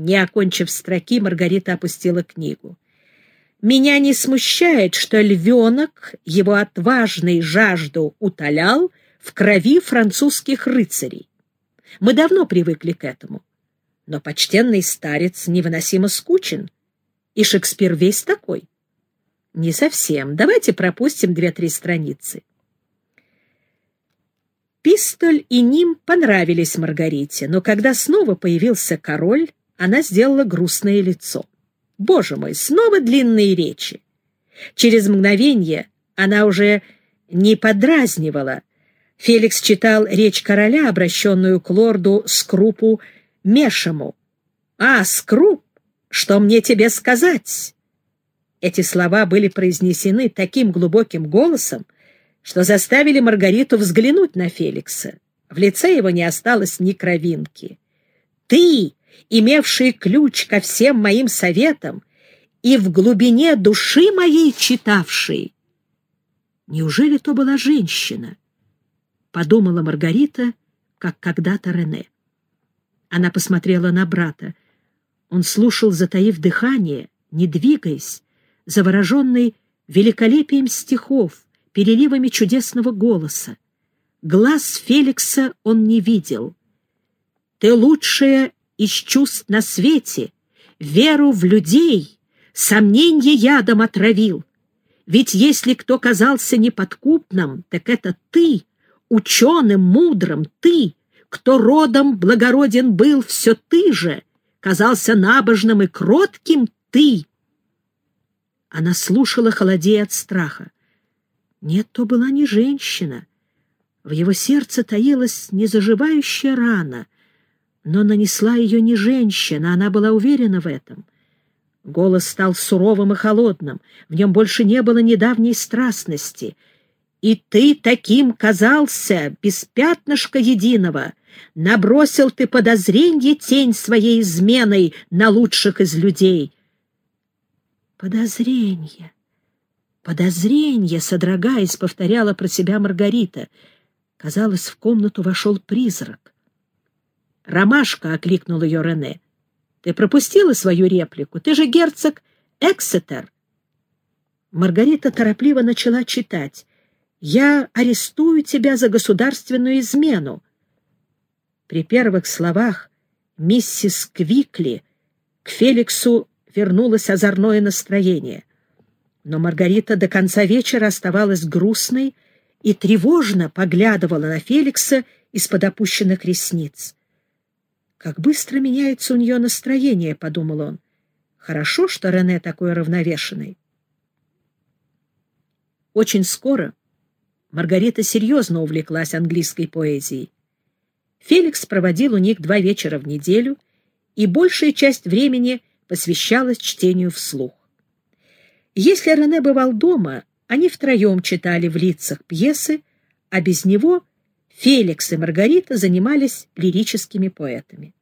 Не окончив строки, Маргарита опустила книгу. «Меня не смущает, что львенок его отважной жажду утолял в крови французских рыцарей. Мы давно привыкли к этому. Но почтенный старец невыносимо скучен, и Шекспир весь такой. Не совсем. Давайте пропустим две-три страницы. Пистоль и Ним понравились Маргарите, но когда снова появился король, она сделала грустное лицо. Боже мой, снова длинные речи. Через мгновение она уже не подразнивала. Феликс читал речь короля, обращенную к лорду Скрупу Мешему. «А, Скруп, что мне тебе сказать?» Эти слова были произнесены таким глубоким голосом, что заставили Маргариту взглянуть на Феликса. В лице его не осталось ни кровинки. «Ты, имевший ключ ко всем моим советам и в глубине души моей читавший!» Неужели то была женщина? Подумала Маргарита, как когда-то Рене. Она посмотрела на брата. Он слушал, затаив дыхание, не двигаясь, завороженный великолепием стихов, переливами чудесного голоса. Глаз Феликса он не видел. «Ты лучшая из чувств на свете, веру в людей, сомненье ядом отравил. Ведь если кто казался неподкупным, так это ты, ученым, мудрым, ты, кто родом благороден был, все ты же, казался набожным и кротким ты. Она слушала, холодея от страха. Нет, то была не женщина. В его сердце таилась незаживающая рана, но нанесла ее не женщина, она была уверена в этом. Голос стал суровым и холодным, в нем больше не было недавней страстности. «И ты таким казался, без пятнышка единого!» Набросил ты подозренье тень своей изменой на лучших из людей. Подозрение. «Подозрение!» — содрогаясь, повторяла про себя Маргарита. Казалось, в комнату вошел призрак. «Ромашка!» — окликнул ее Рене. «Ты пропустила свою реплику? Ты же герцог Эксетер!» Маргарита торопливо начала читать. «Я арестую тебя за государственную измену». При первых словах миссис Квикли к Феликсу вернулось озорное настроение. Но Маргарита до конца вечера оставалась грустной и тревожно поглядывала на Феликса из-под опущенных ресниц. «Как быстро меняется у нее настроение», — подумал он. «Хорошо, что Рене такой равновешенный». Очень скоро Маргарита серьезно увлеклась английской поэзией. Феликс проводил у них два вечера в неделю, и большая часть времени посвящалась чтению вслух. Если Рене бывал дома, они втроем читали в лицах пьесы, а без него Феликс и Маргарита занимались лирическими поэтами.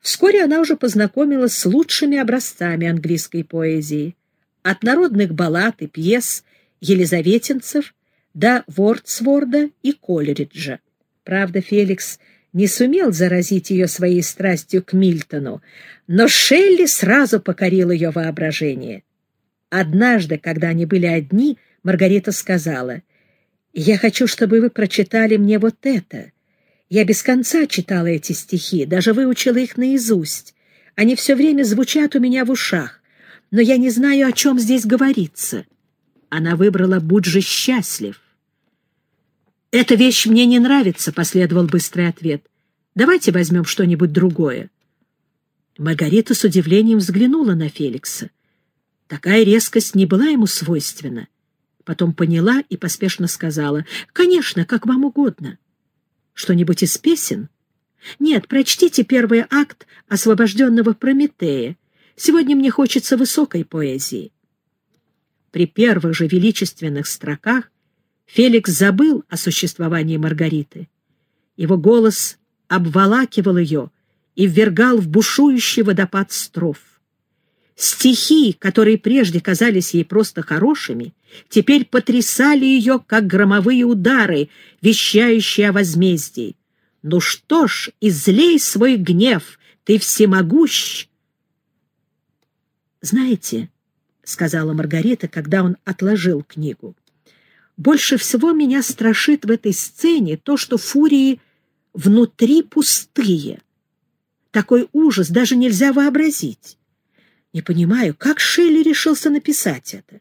Вскоре она уже познакомилась с лучшими образцами английской поэзии, от народных баллад и пьес елизаветинцев до Вордсворда и Колериджа. Правда, Феликс не сумел заразить ее своей страстью к Мильтону, но Шелли сразу покорил ее воображение. Однажды, когда они были одни, Маргарита сказала, «Я хочу, чтобы вы прочитали мне вот это. Я без конца читала эти стихи, даже выучила их наизусть. Они все время звучат у меня в ушах, но я не знаю, о чем здесь говорится». Она выбрала «Будь же счастлив». «Эта вещь мне не нравится», — последовал быстрый ответ. «Давайте возьмем что-нибудь другое». Маргарита с удивлением взглянула на Феликса. Такая резкость не была ему свойственна. Потом поняла и поспешно сказала, «Конечно, как вам угодно». «Что-нибудь из песен?» «Нет, прочтите первый акт освобожденного Прометея. Сегодня мне хочется высокой поэзии». При первых же величественных строках Феликс забыл о существовании Маргариты. Его голос обволакивал ее и ввергал в бушующий водопад строф. Стихи, которые прежде казались ей просто хорошими, теперь потрясали ее, как громовые удары, вещающие о возмездии. «Ну что ж, излей свой гнев, ты всемогущ, «Знаете, — сказала Маргарита, когда он отложил книгу, — больше всего меня страшит в этой сцене то, что фурии внутри пустые. Такой ужас даже нельзя вообразить. Не понимаю, как Шелли решился написать это.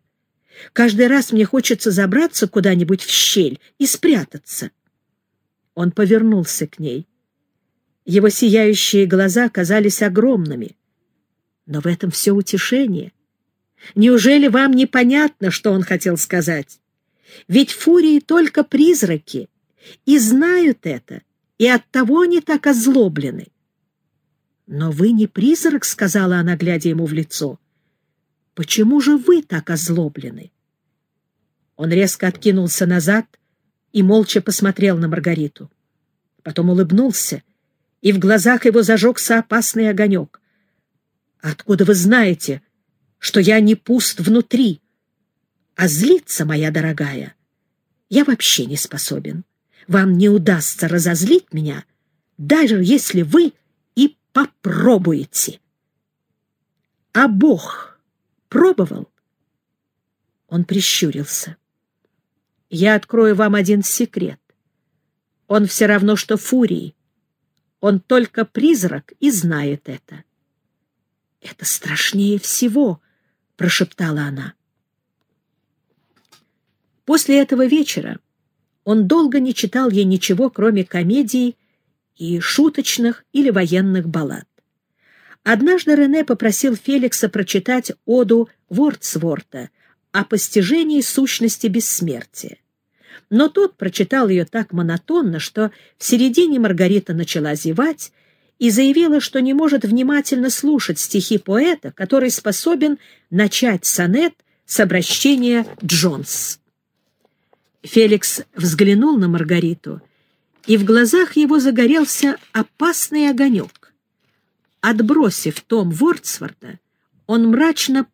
Каждый раз мне хочется забраться куда-нибудь в щель и спрятаться. Он повернулся к ней. Его сияющие глаза казались огромными. Но в этом все утешение. Неужели вам непонятно, что он хотел сказать? Ведь фурии только призраки, и знают это, и оттого они так озлоблены. «Но вы не призрак», — сказала она, глядя ему в лицо. «Почему же вы так озлоблены?» Он резко откинулся назад и молча посмотрел на Маргариту. Потом улыбнулся, и в глазах его зажегся опасный огонек. «Откуда вы знаете, что я не пуст внутри? А злиться, моя дорогая, я вообще не способен. Вам не удастся разозлить меня, даже если вы попробуете». «А Бог пробовал?» Он прищурился. Я открою вам один секрет. Он все равно, что фурии. Он только призрак и знает это. «Это страшнее всего», — прошептала она. После этого вечера он долго не читал ей ничего, кроме комедий и шуточных или военных баллад. Однажды Рене попросил Феликса прочитать оду Вордсворта о постижении сущности бессмертия. Но тот прочитал ее так монотонно, что в середине Маргарита начала зевать и заявила, что не может внимательно слушать стихи поэта, который способен начать сонет с обращения Джонс. Феликс взглянул на Маргариту, и в глазах его загорелся опасный огонек. Отбросив том Вордсворта, он мрачно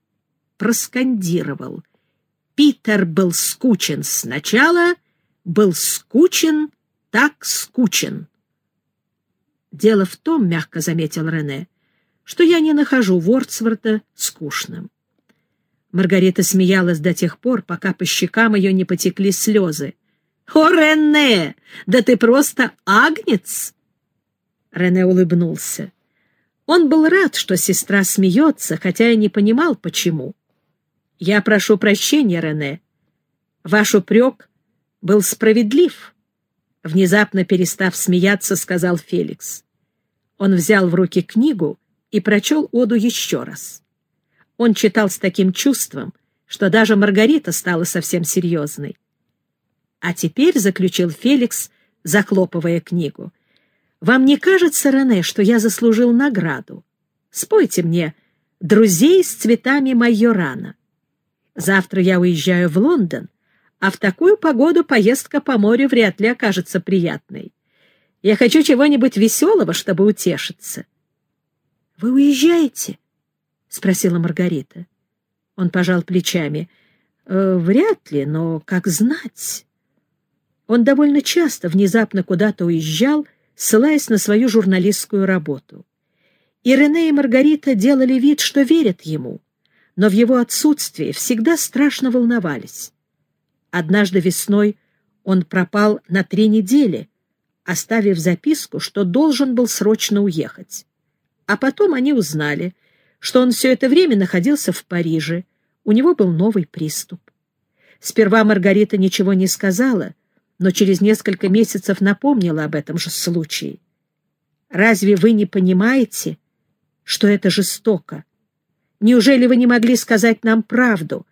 проскандировал — Питер был скучен сначала, был скучен, так скучен. Дело в том, мягко заметил Рене, что я не нахожу Вордсворта скучным. Маргарита смеялась до тех пор, пока по щекам ее не потекли слезы. «О, Рене! Да ты просто агнец!» Рене улыбнулся. Он был рад, что сестра смеется, хотя и не понимал, почему. Я прошу прощения, Рене. Ваш упрек был справедлив. Внезапно перестав смеяться, сказал Феликс. Он взял в руки книгу и прочел Оду еще раз. Он читал с таким чувством, что даже Маргарита стала совсем серьезной. А теперь, — заключил Феликс, захлопывая книгу, — вам не кажется, Рене, что я заслужил награду? Спойте мне «Друзей с цветами майорана». Завтра я уезжаю в Лондон, а в такую погоду поездка по морю вряд ли окажется приятной. Я хочу чего-нибудь веселого, чтобы утешиться. — Вы уезжаете? — спросила Маргарита. Он пожал плечами. «Э, — Вряд ли, но как знать. Он довольно часто внезапно куда-то уезжал, ссылаясь на свою журналистскую работу. И Рене и Маргарита делали вид, что верят ему — но в его отсутствии всегда страшно волновались. Однажды весной он пропал на три недели, оставив записку, что должен был срочно уехать. А потом они узнали, что он все это время находился в Париже, у него был новый приступ. Сперва Маргарита ничего не сказала, но через несколько месяцев напомнила об этом же случае. «Разве вы не понимаете, что это жестоко?» Неужели вы не могли сказать нам правду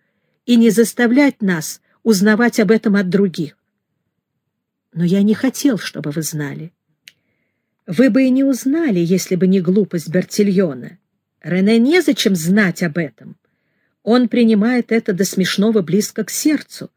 и не заставлять нас узнавать об этом от других? Но я не хотел, чтобы вы знали. Вы бы и не узнали, если бы не глупость Бертильона. Рене незачем знать об этом. Он принимает это до смешного близко к сердцу.